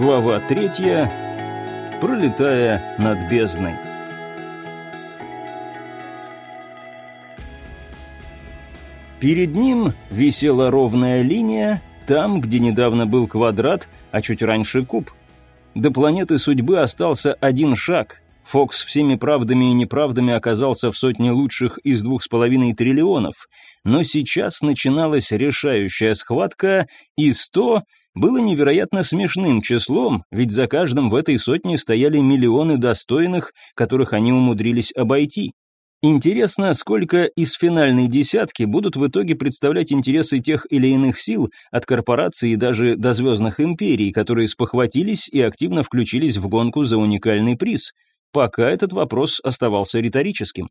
Глава третья. Пролетая над бездной. Перед ним висела ровная линия, там, где недавно был квадрат, а чуть раньше куб. До планеты судьбы остался один шаг. Фокс всеми правдами и неправдами оказался в сотне лучших из двух с половиной триллионов. Но сейчас начиналась решающая схватка, и сто было невероятно смешным числом, ведь за каждым в этой сотне стояли миллионы достойных, которых они умудрились обойти. Интересно, сколько из финальной десятки будут в итоге представлять интересы тех или иных сил, от корпораций и даже до звездных империй, которые спохватились и активно включились в гонку за уникальный приз. Пока этот вопрос оставался риторическим.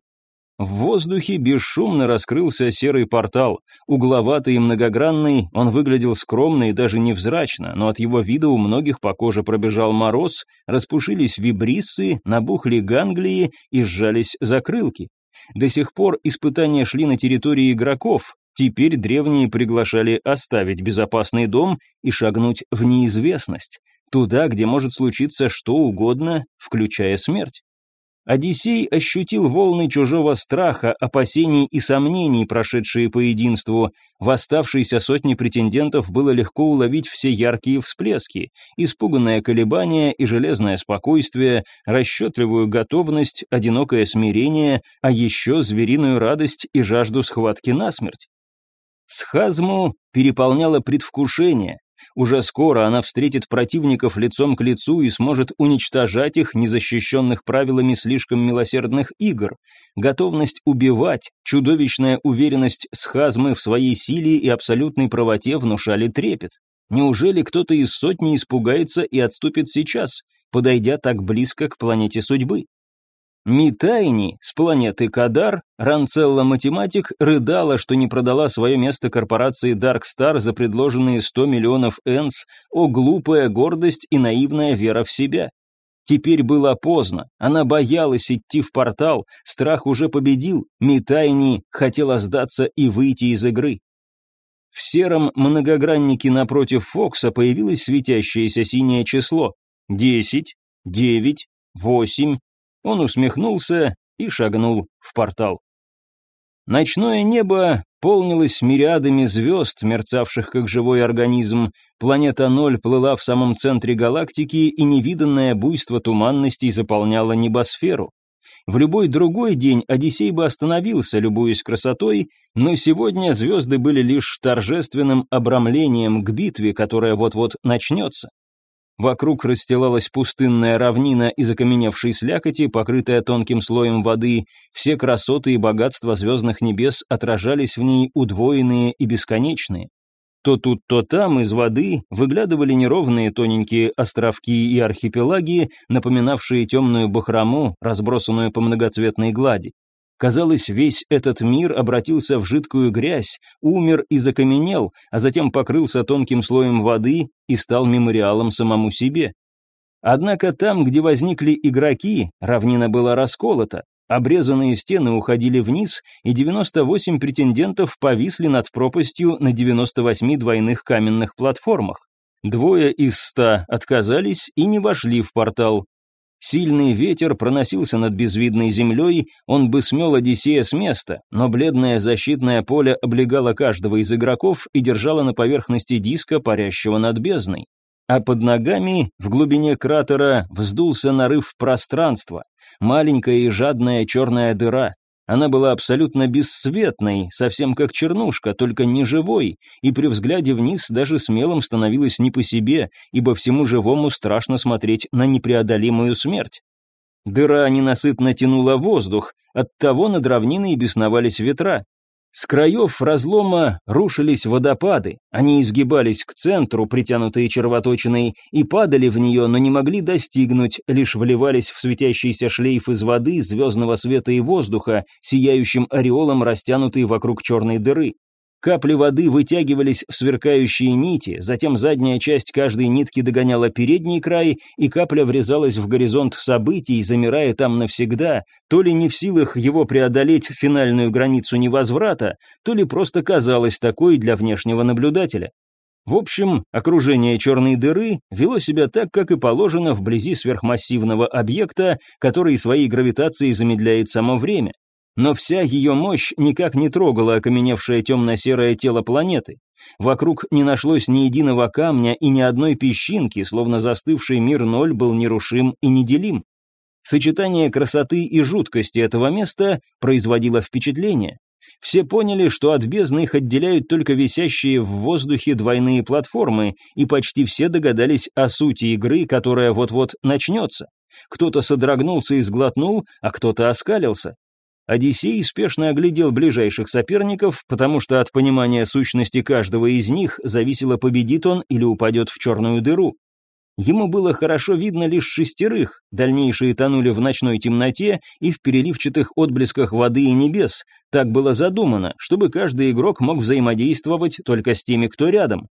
В воздухе бесшумно раскрылся серый портал. Угловатый и многогранный, он выглядел скромно и даже невзрачно, но от его вида у многих по коже пробежал мороз, распушились вибриссы, набухли ганглии и сжались закрылки. До сих пор испытания шли на территории игроков, теперь древние приглашали оставить безопасный дом и шагнуть в неизвестность, туда, где может случиться что угодно, включая смерть. Одиссей ощутил волны чужого страха, опасений и сомнений, прошедшие по единству. В оставшейся сотне претендентов было легко уловить все яркие всплески, испуганное колебание и железное спокойствие, расчетливую готовность, одинокое смирение, а еще звериную радость и жажду схватки насмерть. Схазму переполняло предвкушение, уже скоро она встретит противников лицом к лицу и сможет уничтожать их, незащищенных правилами слишком милосердных игр. Готовность убивать, чудовищная уверенность схазмы в своей силе и абсолютной правоте внушали трепет. Неужели кто-то из сотни испугается и отступит сейчас, подойдя так близко к планете судьбы? Митайни с планеты Кадар, Ранцелла-математик, рыдала, что не продала свое место корпорации Dark Star за предложенные 100 миллионов энс, о глупая гордость и наивная вера в себя. Теперь было поздно, она боялась идти в портал, страх уже победил, Митайни хотела сдаться и выйти из игры. В сером многограннике напротив Фокса появилось светящееся синее число. Десять, девять, восемь, он усмехнулся и шагнул в портал. Ночное небо полнилось мириадами звезд, мерцавших как живой организм. Планета Ноль плыла в самом центре галактики, и невиданное буйство туманностей заполняло небосферу. В любой другой день Одиссей бы остановился, любуясь красотой, но сегодня звезды были лишь торжественным обрамлением к битве, которая вот-вот начнется. Вокруг расстилалась пустынная равнина из окаменевшей слякоти, покрытая тонким слоем воды. Все красоты и богатства звездных небес отражались в ней удвоенные и бесконечные. То тут, то там из воды выглядывали неровные тоненькие островки и архипелаги, напоминавшие темную бахрому, разбросанную по многоцветной глади. Казалось, весь этот мир обратился в жидкую грязь, умер и закаменел, а затем покрылся тонким слоем воды и стал мемориалом самому себе. Однако там, где возникли игроки, равнина была расколота, обрезанные стены уходили вниз, и 98 претендентов повисли над пропастью на 98 двойных каменных платформах. Двое из ста отказались и не вошли в портал, Сильный ветер проносился над безвидной землей, он бы смел Одиссея с места, но бледное защитное поле облегало каждого из игроков и держало на поверхности диска, парящего над бездной. А под ногами, в глубине кратера, вздулся нарыв пространства, маленькая и жадная черная дыра, она была абсолютно бесцветной, совсем как чернушка, только не живой, и при взгляде вниз даже смелым становилось не по себе, ибо всему живому страшно смотреть на непреодолимую смерть. Дыра ненасытно тянула воздух, оттого над равниной бесновались ветра, с краев разлома рушились водопады, они изгибались к центру, притянутые червоточиной, и падали в нее, но не могли достигнуть, лишь вливались в светящийся шлейф из воды, звездного света и воздуха, сияющим ореолом растянутый вокруг черной дыры. Капли воды вытягивались в сверкающие нити, затем задняя часть каждой нитки догоняла передний край, и капля врезалась в горизонт событий, замирая там навсегда, то ли не в силах его преодолеть финальную границу невозврата, то ли просто казалась такой для внешнего наблюдателя. В общем, окружение черной дыры вело себя так, как и положено вблизи сверхмассивного объекта, который своей гравитацией замедляет само время. Но вся ее мощь никак не трогала окаменевшее темно-серое тело планеты. Вокруг не нашлось ни единого камня и ни одной песчинки, словно застывший мир ноль был нерушим и неделим. Сочетание красоты и жуткости этого места производило впечатление. Все поняли, что от бездны их отделяют только висящие в воздухе двойные платформы, и почти все догадались о сути игры, которая вот-вот начнется. Кто-то содрогнулся и сглотнул, а кто-то оскалился. Одиссей спешно оглядел ближайших соперников, потому что от понимания сущности каждого из них зависело, победит он или упадет в черную дыру. Ему было хорошо видно лишь шестерых, дальнейшие тонули в ночной темноте и в переливчатых отблесках воды и небес. Так было задумано, чтобы каждый игрок мог взаимодействовать только с теми, кто рядом.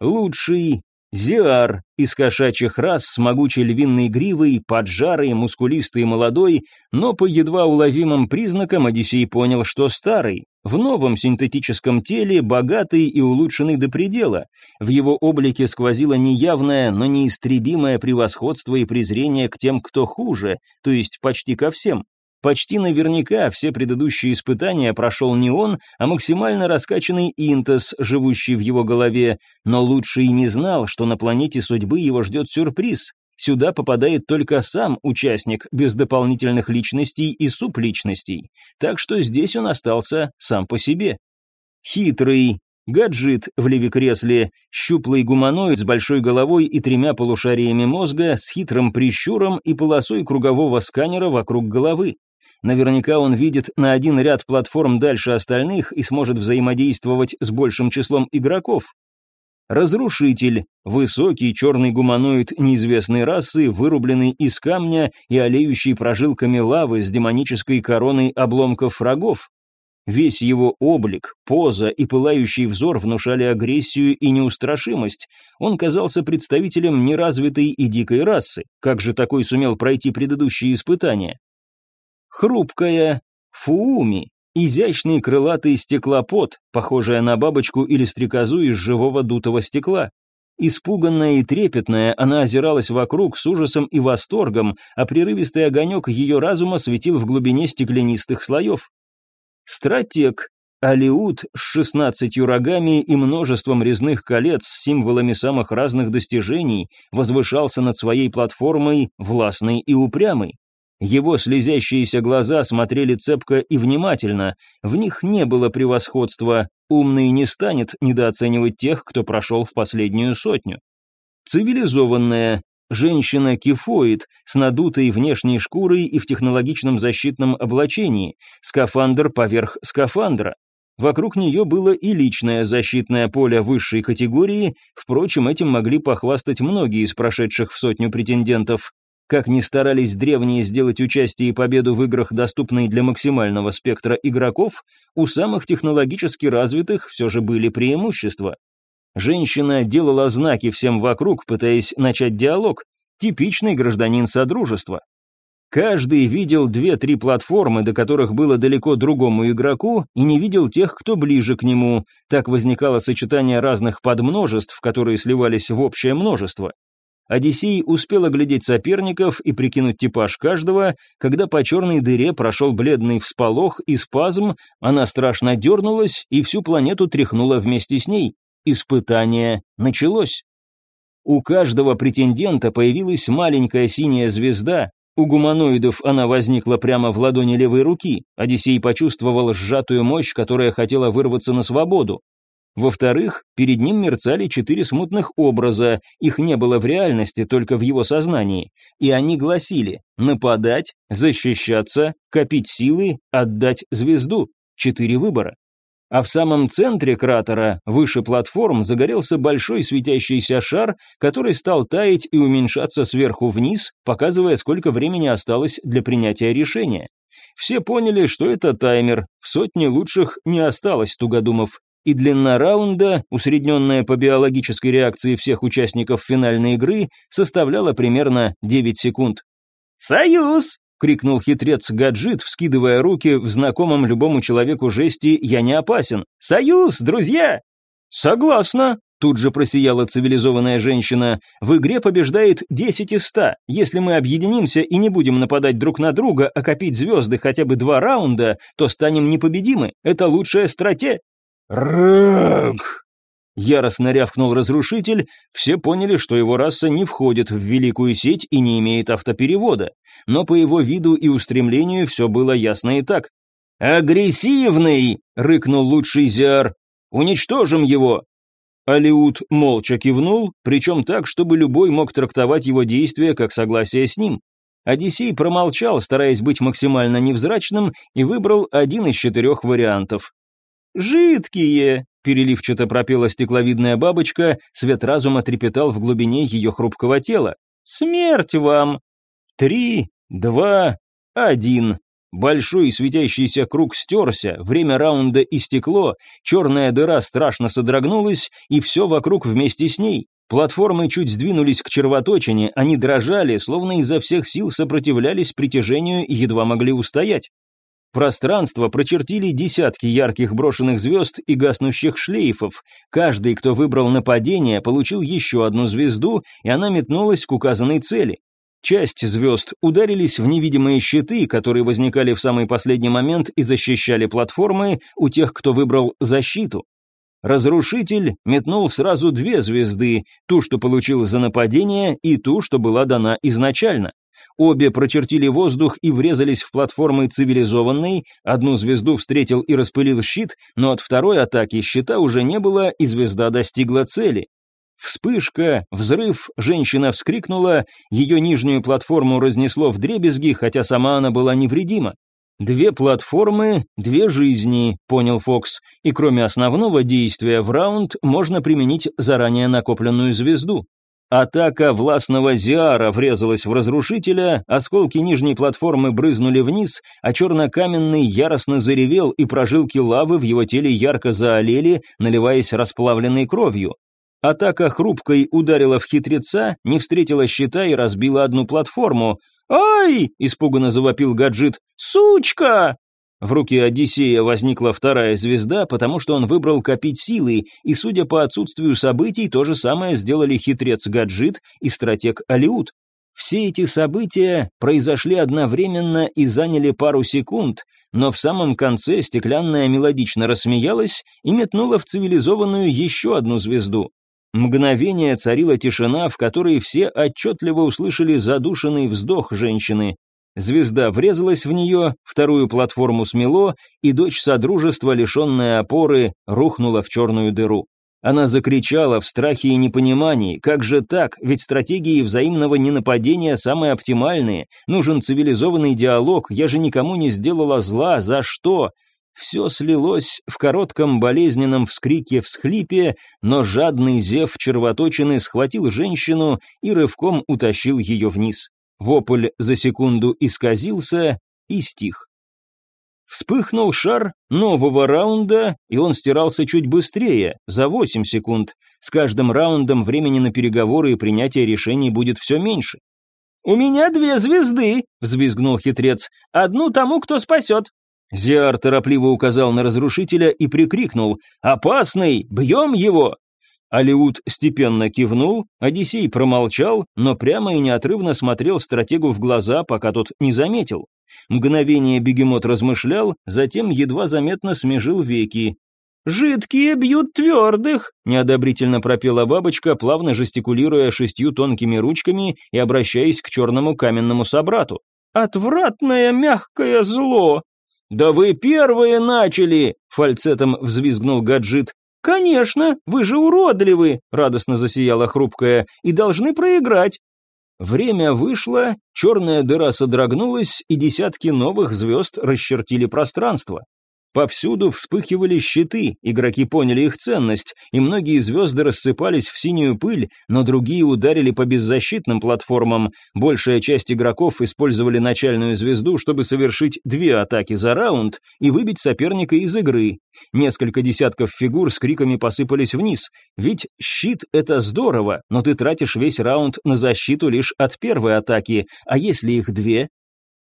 Лучший Зиар из кошачьих рас с могучей львиной гривой, поджарый, мускулистый и молодой, но по едва уловимым признакам Одиссей понял, что старый, в новом синтетическом теле, богатый и улучшенный до предела. В его облике сквозило неявное, но неистребимое превосходство и презрение к тем, кто хуже, то есть почти ко всем. Почти наверняка все предыдущие испытания прошел не он, а максимально раскачанный Интес, живущий в его голове, но лучше и не знал, что на планете судьбы его ждет сюрприз. Сюда попадает только сам участник, без дополнительных личностей и супличностей, так что здесь он остался сам по себе. Хитрый, Гаджит в левикресле, щуплый гуманоид с большой головой и тремя полушариями мозга, с хитрым прищуром и полосой кругового сканера вокруг головы. Наверняка он видит на один ряд платформ дальше остальных и сможет взаимодействовать с большим числом игроков. Разрушитель, высокий черный гуманоид неизвестной расы, вырубленный из камня и олеющий прожилками лавы с демонической короной обломков врагов. Весь его облик, поза и пылающий взор внушали агрессию и неустрашимость. Он казался представителем неразвитой и дикой расы. Как же такой сумел пройти предыдущие испытания? Хрупкая Фууми, изящный крылатый стеклопод, похожая на бабочку или стрекозу из живого дутого стекла. Испуганная и трепетная, она озиралась вокруг с ужасом и восторгом, а прерывистый огонек ее разума светил в глубине стеклянистых слоев. Стратег, Алиут с шестнадцатью рогами и множеством резных колец с символами самых разных достижений возвышался над своей платформой, властный и упрямый. Его слезящиеся глаза смотрели цепко и внимательно, в них не было превосходства, умный не станет недооценивать тех, кто прошел в последнюю сотню. Цивилизованная, женщина-кифоид с надутой внешней шкурой и в технологичном защитном облачении, скафандр поверх скафандра. Вокруг нее было и личное защитное поле высшей категории, впрочем, этим могли похвастать многие из прошедших в сотню претендентов. Как ни старались древние сделать участие и победу в играх, доступной для максимального спектра игроков, у самых технологически развитых все же были преимущества. Женщина делала знаки всем вокруг, пытаясь начать диалог, типичный гражданин Содружества. Каждый видел две-три платформы, до которых было далеко другому игроку, и не видел тех, кто ближе к нему. Так возникало сочетание разных подмножеств, которые сливались в общее множество. Одиссей успел оглядеть соперников и прикинуть типаж каждого, когда по черной дыре прошел бледный всполох и спазм, она страшно дернулась и всю планету тряхнула вместе с ней. Испытание началось. У каждого претендента появилась маленькая синяя звезда, у гуманоидов она возникла прямо в ладони левой руки. Одиссей почувствовал сжатую мощь, которая хотела вырваться на свободу. Во-вторых, перед ним мерцали четыре смутных образа, их не было в реальности, только в его сознании, и они гласили «нападать», «защищаться», «копить силы», «отдать звезду» — четыре выбора. А в самом центре кратера, выше платформ, загорелся большой светящийся шар, который стал таять и уменьшаться сверху вниз, показывая, сколько времени осталось для принятия решения. Все поняли, что это таймер, в сотне лучших не осталось тугодумов и длина раунда, усредненная по биологической реакции всех участников финальной игры, составляла примерно 9 секунд. «Союз!» — крикнул хитрец Гаджит, вскидывая руки в знакомом любому человеку жести «Я не опасен». «Союз, друзья!» «Согласна!» Тут же просияла цивилизованная женщина. «В игре побеждает 10 из 100. Если мы объединимся и не будем нападать друг на друга, а копить звезды хотя бы два раунда, то станем непобедимы. Это лучшая стратегия». «Рак!» Яростно рявкнул разрушитель, все поняли, что его раса не входит в великую сеть и не имеет автоперевода, но по его виду и устремлению все было ясно и так. «Агрессивный!» — рыкнул лучший Зиар. «Уничтожим его!» Алиут молча кивнул, причем так, чтобы любой мог трактовать его действия как согласие с ним. Одиссей промолчал, стараясь быть максимально невзрачным, и выбрал один из четырех вариантов. «Жидкие!» — переливчато пропела стекловидная бабочка, свет разума трепетал в глубине ее хрупкого тела. «Смерть вам!» «Три, два, один!» Большой светящийся круг стерся, время раунда истекло, черная дыра страшно содрогнулась, и все вокруг вместе с ней. Платформы чуть сдвинулись к червоточине, они дрожали, словно изо всех сил сопротивлялись притяжению и едва могли устоять. Пространство прочертили десятки ярких брошенных звезд и гаснущих шлейфов. Каждый, кто выбрал нападение, получил еще одну звезду, и она метнулась к указанной цели. Часть звезд ударились в невидимые щиты, которые возникали в самый последний момент и защищали платформы у тех, кто выбрал защиту. Разрушитель метнул сразу две звезды, ту, что получил за нападение, и ту, что была дана изначально. Обе прочертили воздух и врезались в платформы цивилизованной, одну звезду встретил и распылил щит, но от второй атаки щита уже не было, и звезда достигла цели. Вспышка, взрыв, женщина вскрикнула, ее нижнюю платформу разнесло в дребезги, хотя сама она была невредима. «Две платформы, две жизни», — понял Фокс, и кроме основного действия в раунд можно применить заранее накопленную звезду. Атака властного Зиара врезалась в разрушителя, осколки нижней платформы брызнули вниз, а чернокаменный яростно заревел, и прожилки лавы в его теле ярко заолели, наливаясь расплавленной кровью. Атака хрупкой ударила в хитреца, не встретила щита и разбила одну платформу. «Ай!» – испуганно завопил гаджит. «Сучка!» В руке Одиссея возникла вторая звезда, потому что он выбрал копить силы, и, судя по отсутствию событий, то же самое сделали хитрец Гаджит и стратег Алиут. Все эти события произошли одновременно и заняли пару секунд, но в самом конце стеклянная мелодично рассмеялась и метнула в цивилизованную еще одну звезду. Мгновение царила тишина, в которой все отчетливо услышали задушенный вздох женщины. Звезда врезалась в нее, вторую платформу смело, и дочь Содружества, лишенная опоры, рухнула в черную дыру. Она закричала в страхе и непонимании, как же так, ведь стратегии взаимного ненападения самые оптимальные, нужен цивилизованный диалог, я же никому не сделала зла, за что? Все слилось в коротком болезненном вскрике-всхлипе, но жадный зев червоточины схватил женщину и рывком утащил ее вниз. Вопль за секунду исказился и стих. Вспыхнул шар нового раунда, и он стирался чуть быстрее, за 8 секунд. С каждым раундом времени на переговоры и принятие решений будет все меньше. «У меня две звезды», — взвизгнул хитрец. «Одну тому, кто спасет». Зиар торопливо указал на разрушителя и прикрикнул «Опасный! Бьем его!» Алиут степенно кивнул, Одиссей промолчал, но прямо и неотрывно смотрел стратегу в глаза, пока тот не заметил. Мгновение бегемот размышлял, затем едва заметно смежил веки. «Жидкие бьют твердых», — неодобрительно пропела бабочка, плавно жестикулируя шестью тонкими ручками и обращаясь к черному каменному собрату. «Отвратное мягкое зло!» «Да вы первые начали!» — фальцетом взвизгнул гаджит. «Конечно, вы же уродливы!» — радостно засияла хрупкая. «И должны проиграть!» Время вышло, черная дыра содрогнулась, и десятки новых звезд расчертили пространство. Повсюду вспыхивали щиты, игроки поняли их ценность, и многие звезды рассыпались в синюю пыль, но другие ударили по беззащитным платформам. Большая часть игроков использовали начальную звезду, чтобы совершить две атаки за раунд и выбить соперника из игры. Несколько десятков фигур с криками посыпались вниз. Ведь щит — это здорово, но ты тратишь весь раунд на защиту лишь от первой атаки, а если их две,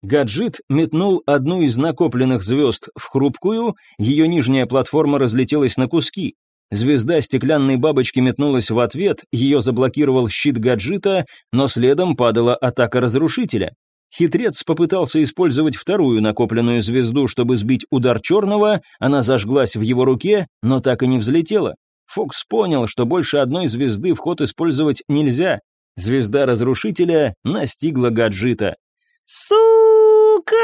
Гаджит метнул одну из накопленных звезд в хрупкую, ее нижняя платформа разлетелась на куски. Звезда стеклянной бабочки метнулась в ответ, ее заблокировал щит гаджита, но следом падала атака разрушителя. Хитрец попытался использовать вторую накопленную звезду, чтобы сбить удар черного, она зажглась в его руке, но так и не взлетела. Фокс понял, что больше одной звезды в ход использовать нельзя. Звезда разрушителя настигла гаджита. «Сука!»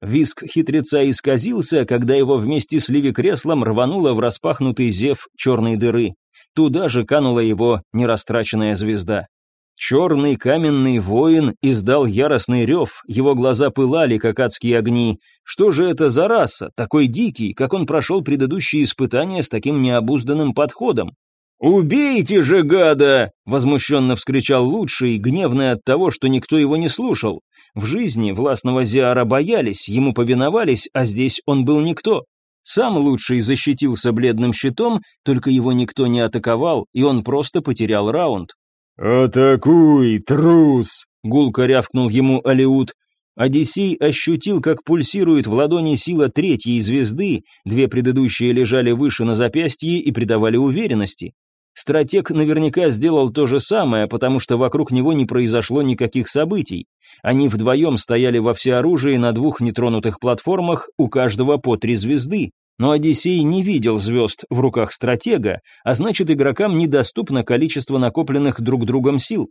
Виск хитреца исказился, когда его вместе с Ливи-креслом рвануло в распахнутый зев черной дыры. Туда же канула его нерастраченная звезда. Черный каменный воин издал яростный рев, его глаза пылали, как адские огни. Что же это за раса, такой дикий, как он прошел предыдущие испытания с таким необузданным подходом? «Убейте же, гада!» — возмущенно вскричал лучший, гневный от того, что никто его не слушал. В жизни властного Зиара боялись, ему повиновались, а здесь он был никто. Сам лучший защитился бледным щитом, только его никто не атаковал, и он просто потерял раунд. «Атакуй, трус!» — гулко рявкнул ему Алиут. Одиссей ощутил, как пульсирует в ладони сила третьей звезды, две предыдущие лежали выше на запястье и придавали уверенности. Стратег наверняка сделал то же самое, потому что вокруг него не произошло никаких событий. Они вдвоем стояли во всеоружии на двух нетронутых платформах, у каждого по три звезды. Но Одиссей не видел звезд в руках стратега, а значит игрокам недоступно количество накопленных друг другом сил.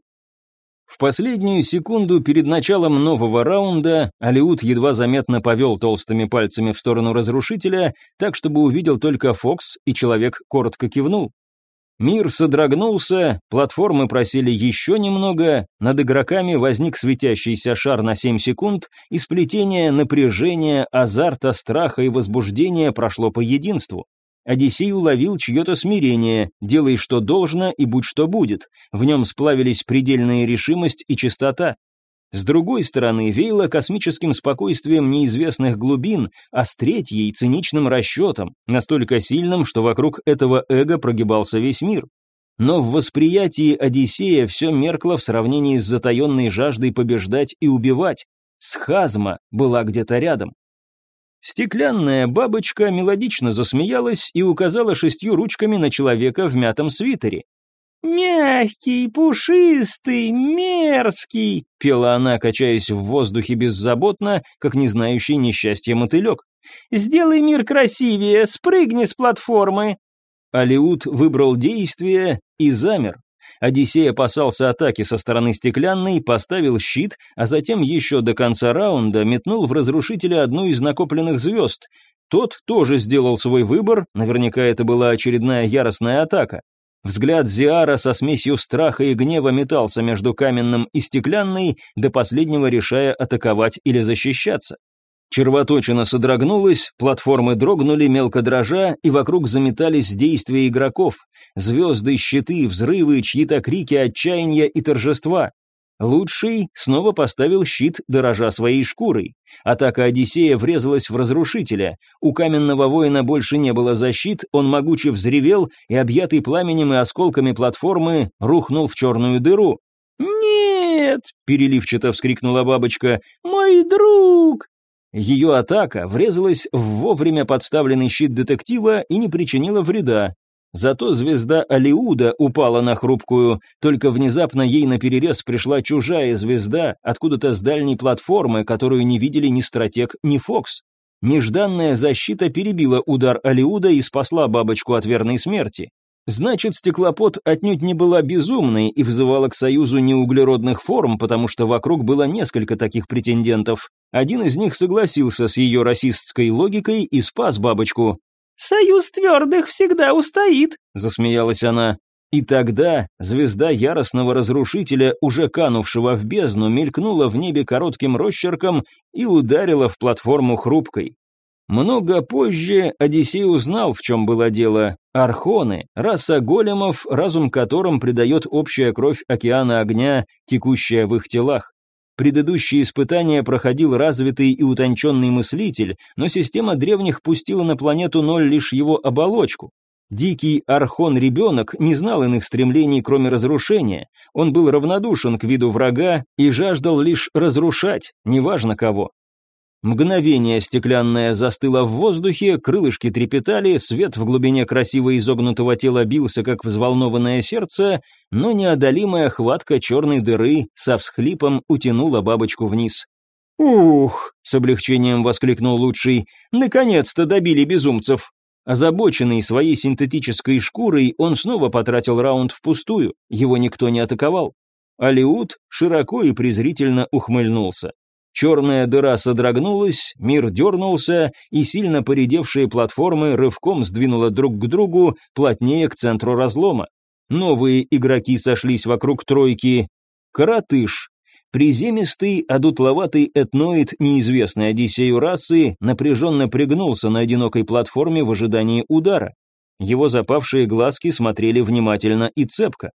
В последнюю секунду перед началом нового раунда Алиут едва заметно повел толстыми пальцами в сторону разрушителя, так чтобы увидел только Фокс, и человек коротко кивнул. Мир содрогнулся, платформы просили еще немного, над игроками возник светящийся шар на 7 секунд, и сплетение напряжения, азарта, страха и возбуждения прошло по единству. Одиссей уловил чье-то смирение, делай что должно и будь что будет, в нем сплавились предельная решимость и чистота. С другой стороны, веяло космическим спокойствием неизвестных глубин, а с третьей — циничным расчетом, настолько сильным, что вокруг этого эго прогибался весь мир. Но в восприятии Одиссея все меркло в сравнении с затаенной жаждой побеждать и убивать. Схазма была где-то рядом. Стеклянная бабочка мелодично засмеялась и указала шестью ручками на человека в мятом свитере. «Мягкий, пушистый, мерзкий», — пела она, качаясь в воздухе беззаботно, как не знающий несчастья мотылек. «Сделай мир красивее, спрыгни с платформы». Алиут выбрал действие и замер. Одиссей опасался атаки со стороны стеклянной, поставил щит, а затем еще до конца раунда метнул в разрушителя одну из накопленных звезд. Тот тоже сделал свой выбор, наверняка это была очередная яростная атака. Взгляд Зиара со смесью страха и гнева метался между каменным и стеклянной, до последнего решая атаковать или защищаться. Червоточина содрогнулась, платформы дрогнули, мелко дрожа, и вокруг заметались действия игроков. Звезды, щиты, взрывы, чьи-то крики отчаяния и торжества. Лучший снова поставил щит, дорожа своей шкурой. Атака Одиссея врезалась в разрушителя. У каменного воина больше не было защит, он могуче взревел и, объятый пламенем и осколками платформы, рухнул в черную дыру. «Нет!» — переливчато вскрикнула бабочка. «Мой друг!» Ее атака врезалась в вовремя подставленный щит детектива и не причинила вреда. Зато звезда Алиуда упала на хрупкую, только внезапно ей на перерез пришла чужая звезда, откуда-то с дальней платформы, которую не видели ни стратег, ни Фокс. Нежданная защита перебила удар Алиуда и спасла бабочку от верной смерти. Значит, стеклопот отнюдь не была безумной и вызывала к союзу неуглеродных форм, потому что вокруг было несколько таких претендентов. Один из них согласился с ее расистской логикой и спас бабочку. «Союз твердых всегда устоит», — засмеялась она. И тогда звезда яростного разрушителя, уже канувшего в бездну, мелькнула в небе коротким росчерком и ударила в платформу хрупкой. Много позже Одиссей узнал, в чем было дело. Архоны, раса големов, разум которым придает общая кровь океана огня, текущая в их телах. Предыдущие испытания проходил развитый и утонченный мыслитель, но система древних пустила на планету ноль лишь его оболочку. Дикий архон-ребенок не знал иных стремлений, кроме разрушения. Он был равнодушен к виду врага и жаждал лишь разрушать, неважно кого. Мгновение стеклянное застыло в воздухе, крылышки трепетали, свет в глубине красиво изогнутого тела бился, как взволнованное сердце, но неодолимая хватка черной дыры со всхлипом утянула бабочку вниз. «Ух!» — с облегчением воскликнул лучший. «Наконец-то добили безумцев!» Озабоченный своей синтетической шкурой, он снова потратил раунд впустую, его никто не атаковал. Алиут широко и презрительно ухмыльнулся. Черная дыра содрогнулась, мир дернулся, и сильно поредевшие платформы рывком сдвинуло друг к другу, плотнее к центру разлома. Новые игроки сошлись вокруг тройки. Каратыш. Приземистый, одутловатый этноид неизвестной Одиссею расы напряженно пригнулся на одинокой платформе в ожидании удара. Его запавшие глазки смотрели внимательно и цепко.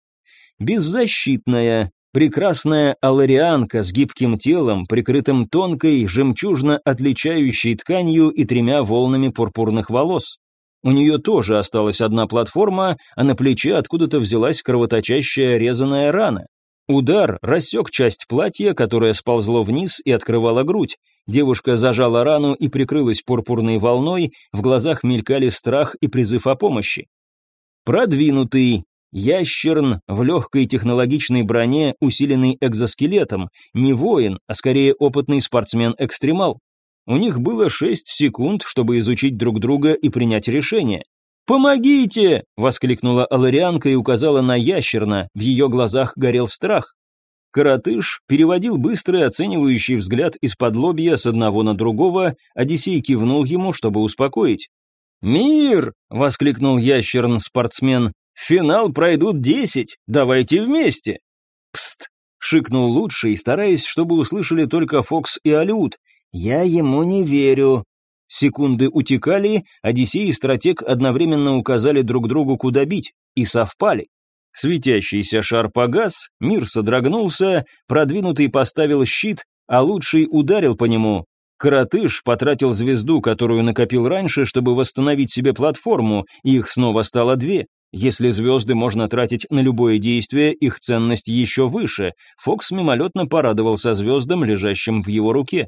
Беззащитная, Прекрасная аларианка с гибким телом, прикрытым тонкой, жемчужно отличающей тканью и тремя волнами пурпурных волос. У нее тоже осталась одна платформа, а на плече откуда-то взялась кровоточащая резаная рана. Удар рассек часть платья, которое сползло вниз и открывало грудь. Девушка зажала рану и прикрылась пурпурной волной, в глазах мелькали страх и призыв о помощи. Продвинутый, Ящерн в легкой технологичной броне, усиленный экзоскелетом, не воин, а скорее опытный спортсмен-экстремал. У них было шесть секунд, чтобы изучить друг друга и принять решение. «Помогите!» — воскликнула Аларианка и указала на ящерна, в ее глазах горел страх. Каратыш переводил быстрый оценивающий взгляд из-под лобья с одного на другого, Одиссей кивнул ему, чтобы успокоить. «Мир!» — воскликнул ящерн-спортсмен. Финал пройдут десять, давайте вместе. Пст, шикнул лучший, стараясь, чтобы услышали только Фокс и Алют. Я ему не верю. Секунды утекали, Одиссей и стратег одновременно указали друг другу, куда бить, и совпали. Светящийся шар погас, мир содрогнулся, продвинутый поставил щит, а лучший ударил по нему. Коротыш потратил звезду, которую накопил раньше, чтобы восстановить себе платформу, и их снова стало две. Если звезды можно тратить на любое действие, их ценность еще выше. Фокс мимолетно порадовался звездам, лежащим в его руке.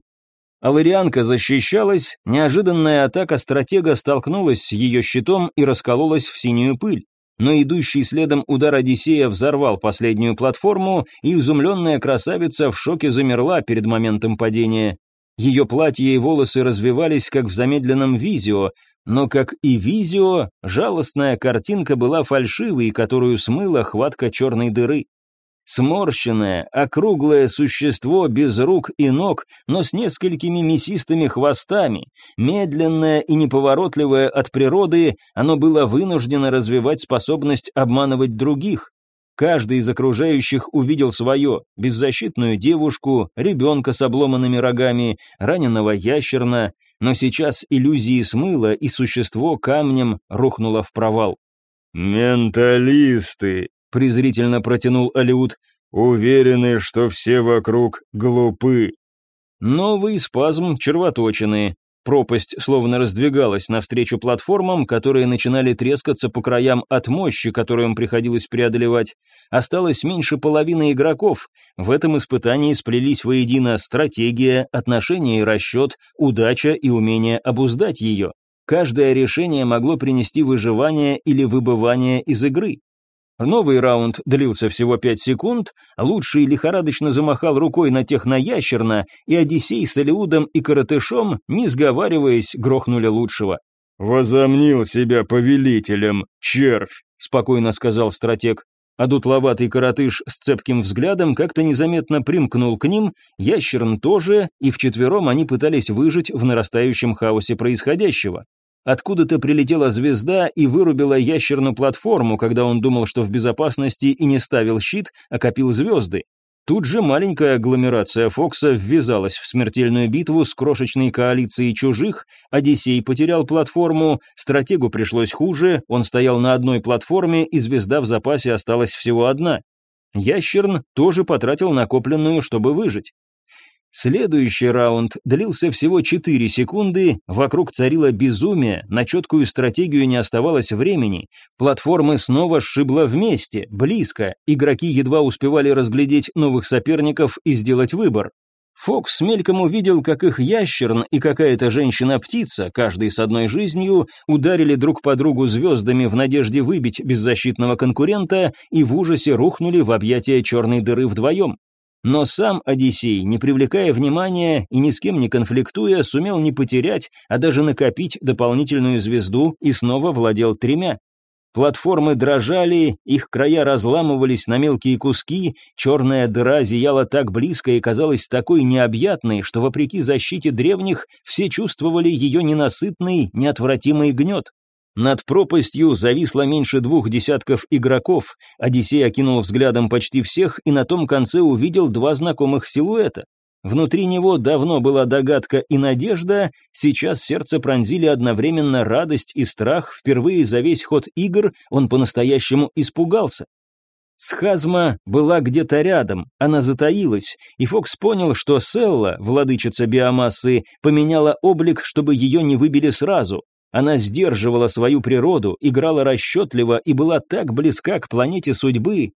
Аларианка защищалась, неожиданная атака стратега столкнулась с ее щитом и раскололась в синюю пыль. Но идущий следом удар Одиссея взорвал последнюю платформу, и изумленная красавица в шоке замерла перед моментом падения. Ее платье и волосы развивались, как в замедленном визио, но, как и Визио, жалостная картинка была фальшивой, которую смыла хватка черной дыры. Сморщенное, округлое существо без рук и ног, но с несколькими мясистыми хвостами, медленное и неповоротливое от природы, оно было вынуждено развивать способность обманывать других. Каждый из окружающих увидел свое, беззащитную девушку, ребенка с обломанными рогами, раненого ящерна, но сейчас иллюзии смыло, и существо камнем рухнуло в провал. «Менталисты!» — презрительно протянул Алиут. «Уверены, что все вокруг глупы». Новый спазм червоточины. Пропасть словно раздвигалась навстречу платформам, которые начинали трескаться по краям от мощи, которую им приходилось преодолевать. Осталось меньше половины игроков. В этом испытании сплелись воедино стратегия, отношения и расчет, удача и умение обуздать ее. Каждое решение могло принести выживание или выбывание из игры. Новый раунд длился всего пять секунд, лучший лихорадочно замахал рукой на техноящерна, и Одиссей с Алиудом и Каратышом, не сговариваясь, грохнули лучшего. «Возомнил себя повелителем, червь», — спокойно сказал стратег. А дутловатый коротыш с цепким взглядом как-то незаметно примкнул к ним, ящерн тоже, и вчетвером они пытались выжить в нарастающем хаосе происходящего. Откуда-то прилетела звезда и вырубила ящерную платформу, когда он думал, что в безопасности и не ставил щит, а копил звезды. Тут же маленькая агломерация Фокса ввязалась в смертельную битву с крошечной коалицией чужих, Одиссей потерял платформу, стратегу пришлось хуже, он стоял на одной платформе, и звезда в запасе осталась всего одна. Ящерн тоже потратил накопленную, чтобы выжить. Следующий раунд длился всего 4 секунды, вокруг царило безумие, на четкую стратегию не оставалось времени, платформы снова сшибло вместе, близко, игроки едва успевали разглядеть новых соперников и сделать выбор. Фокс мельком увидел, как их ящерн и какая-то женщина-птица, каждый с одной жизнью, ударили друг по другу звездами в надежде выбить беззащитного конкурента и в ужасе рухнули в объятия черной дыры вдвоем. Но сам Одиссей, не привлекая внимания и ни с кем не конфликтуя, сумел не потерять, а даже накопить дополнительную звезду и снова владел тремя. Платформы дрожали, их края разламывались на мелкие куски, черная дыра зияла так близко и казалась такой необъятной, что, вопреки защите древних, все чувствовали ее ненасытный, неотвратимый гнет. Над пропастью зависло меньше двух десятков игроков, Одиссей окинул взглядом почти всех и на том конце увидел два знакомых силуэта. Внутри него давно была догадка и надежда, сейчас сердце пронзили одновременно радость и страх, впервые за весь ход игр он по-настоящему испугался. Схазма была где-то рядом, она затаилась, и Фокс понял, что Селла, владычица биомассы, поменяла облик, чтобы ее не выбили сразу. Она сдерживала свою природу, играла расчетливо и была так близка к планете судьбы,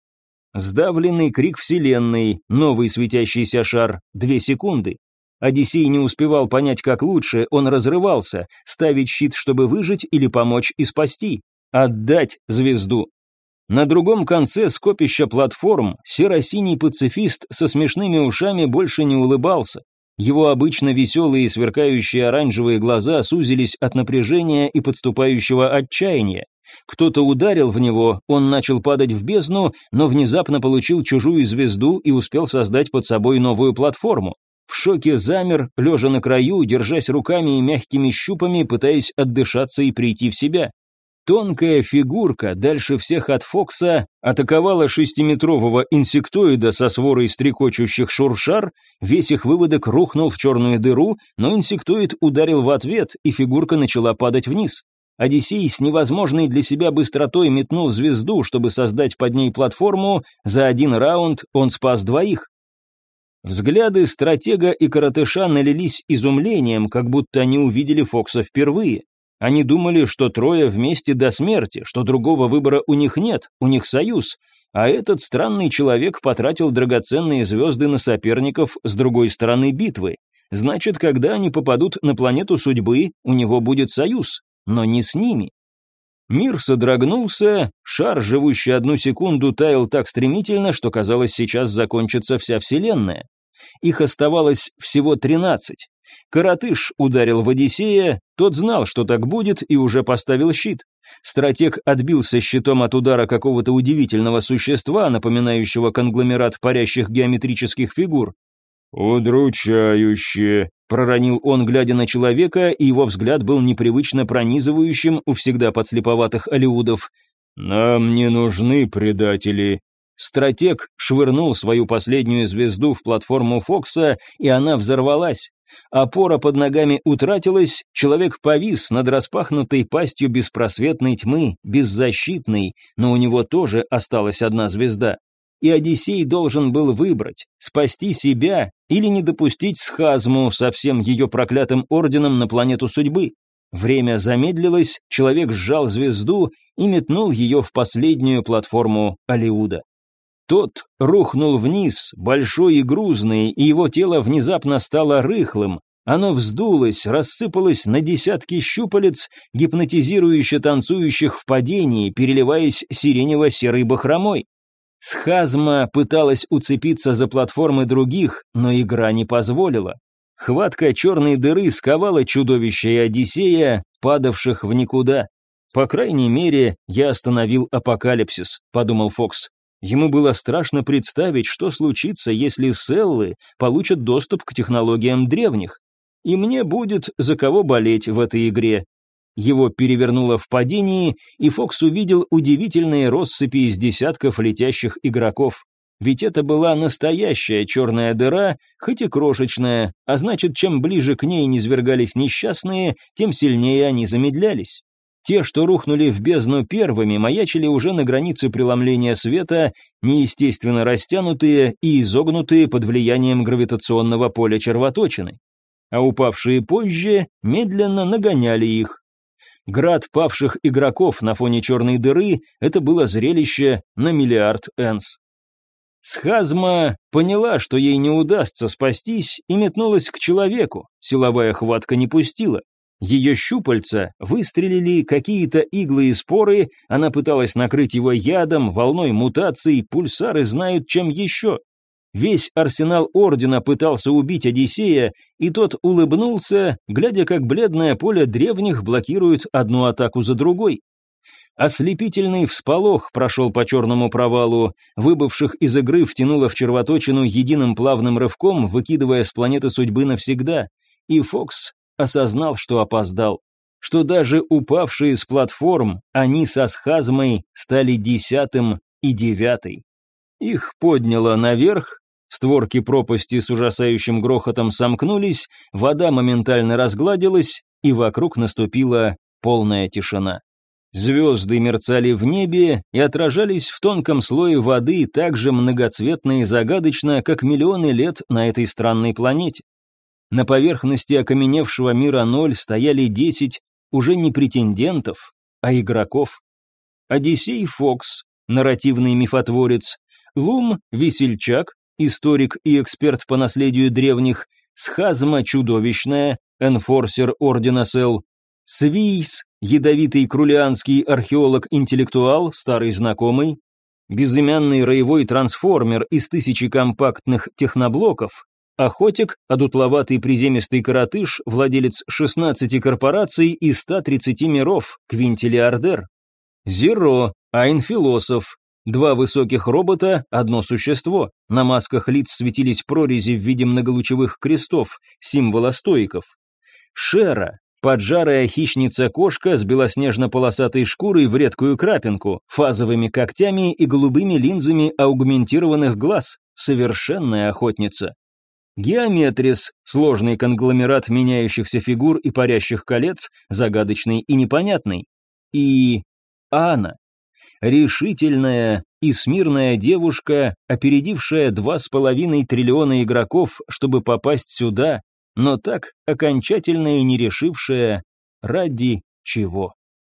Сдавленный крик вселенной, новый светящийся шар, две секунды. Одиссей не успевал понять, как лучше, он разрывался, ставить щит, чтобы выжить или помочь и спасти. Отдать звезду. На другом конце скопища платформ серо-синий пацифист со смешными ушами больше не улыбался. Его обычно веселые сверкающие оранжевые глаза сузились от напряжения и подступающего отчаяния. Кто-то ударил в него, он начал падать в бездну, но внезапно получил чужую звезду и успел создать под собой новую платформу. В шоке замер, лежа на краю, держась руками и мягкими щупами, пытаясь отдышаться и прийти в себя. Тонкая фигурка, дальше всех от Фокса, атаковала шестиметрового инсектоида со сворой стрекочущих шуршар, весь их выводок рухнул в черную дыру, но инсектоид ударил в ответ, и фигурка начала падать вниз. Одиссей с невозможной для себя быстротой метнул звезду, чтобы создать под ней платформу, за один раунд он спас двоих. Взгляды стратега и коротыша налились изумлением, как будто они увидели Фокса впервые. Они думали, что трое вместе до смерти, что другого выбора у них нет, у них союз, а этот странный человек потратил драгоценные звезды на соперников с другой стороны битвы. Значит, когда они попадут на планету судьбы, у него будет союз, но не с ними. Мир содрогнулся, шар, живущий одну секунду, таял так стремительно, что казалось, сейчас закончится вся Вселенная. Их оставалось всего тринадцать. Каратыш ударил в Одиссея, тот знал, что так будет, и уже поставил щит. Стратег отбился щитом от удара какого-то удивительного существа, напоминающего конгломерат парящих геометрических фигур. «Удручающе», — проронил он, глядя на человека, и его взгляд был непривычно пронизывающим у всегда подслеповатых алиудов. «Нам не нужны предатели». Стратег швырнул свою последнюю звезду в платформу Фокса, и она взорвалась. Опора под ногами утратилась, человек повис над распахнутой пастью беспросветной тьмы, беззащитный, но у него тоже осталась одна звезда и Одиссей должен был выбрать, спасти себя или не допустить схазму со всем ее проклятым орденом на планету судьбы. Время замедлилось, человек сжал звезду и метнул ее в последнюю платформу Алиуда. Тот рухнул вниз, большой и грузный, и его тело внезапно стало рыхлым. Оно вздулось, рассыпалось на десятки щупалец, гипнотизирующе танцующих в падении, переливаясь сиренево-серой бахромой. Схазма пыталась уцепиться за платформы других, но игра не позволила. Хватка черной дыры сковала чудовище и Одиссея, падавших в никуда. «По крайней мере, я остановил апокалипсис», — подумал Фокс. Ему было страшно представить, что случится, если селлы получат доступ к технологиям древних. И мне будет за кого болеть в этой игре. Его перевернуло в падении, и Фокс увидел удивительные россыпи из десятков летящих игроков. Ведь это была настоящая черная дыра, хоть и крошечная, а значит, чем ближе к ней низвергались несчастные, тем сильнее они замедлялись. Те, что рухнули в бездну первыми, маячили уже на границе преломления света, неестественно растянутые и изогнутые под влиянием гравитационного поля червоточины. А упавшие позже медленно нагоняли их, Град павших игроков на фоне черной дыры – это было зрелище на миллиард энс. Схазма поняла, что ей не удастся спастись, и метнулась к человеку, силовая хватка не пустила. Ее щупальца выстрелили какие-то иглы и споры, она пыталась накрыть его ядом, волной мутаций, пульсары знают чем еще. Весь арсенал Ордена пытался убить Одиссея, и тот улыбнулся, глядя, как бледное поле древних блокирует одну атаку за другой. Ослепительный всполох прошел по черному провалу, выбывших из игры втянуло в червоточину единым плавным рывком, выкидывая с планеты судьбы навсегда, и Фокс осознал, что опоздал, что даже упавшие с платформ, они со схазмой стали десятым и девятой. Их подняло наверх, Створки пропасти с ужасающим грохотом сомкнулись, вода моментально разгладилась, и вокруг наступила полная тишина. Звезды мерцали в небе и отражались в тонком слое воды так же многоцветно и загадочно, как миллионы лет на этой странной планете. На поверхности окаменевшего мира ноль стояли десять уже не претендентов, а игроков. Одиссей Фокс, нарративный мифотворец, Лум, весельчак, историк и эксперт по наследию древних, Схазма чудовищная, энфорсер Ордена Сел, Свийс, ядовитый крулианский археолог-интеллектуал, старый знакомый, безымянный роевой трансформер из тысячи компактных техноблоков, охотик, одутловатый приземистый коротыш, владелец 16 корпораций и 130 миров, квинтилиардер, Зеро, айн-философ, Два высоких робота, одно существо. На масках лиц светились прорези в виде многолучевых крестов, символа стоиков. Шера, поджарая хищница-кошка с белоснежно-полосатой шкурой в редкую крапинку, фазовыми когтями и голубыми линзами аугментированных глаз, совершенная охотница. Геометрис, сложный конгломерат меняющихся фигур и парящих колец, загадочный и непонятный. И Анна, решительная и смирная девушка, опередившая два с половиной триллиона игроков, чтобы попасть сюда, но так окончательно и не решившая, ради чего.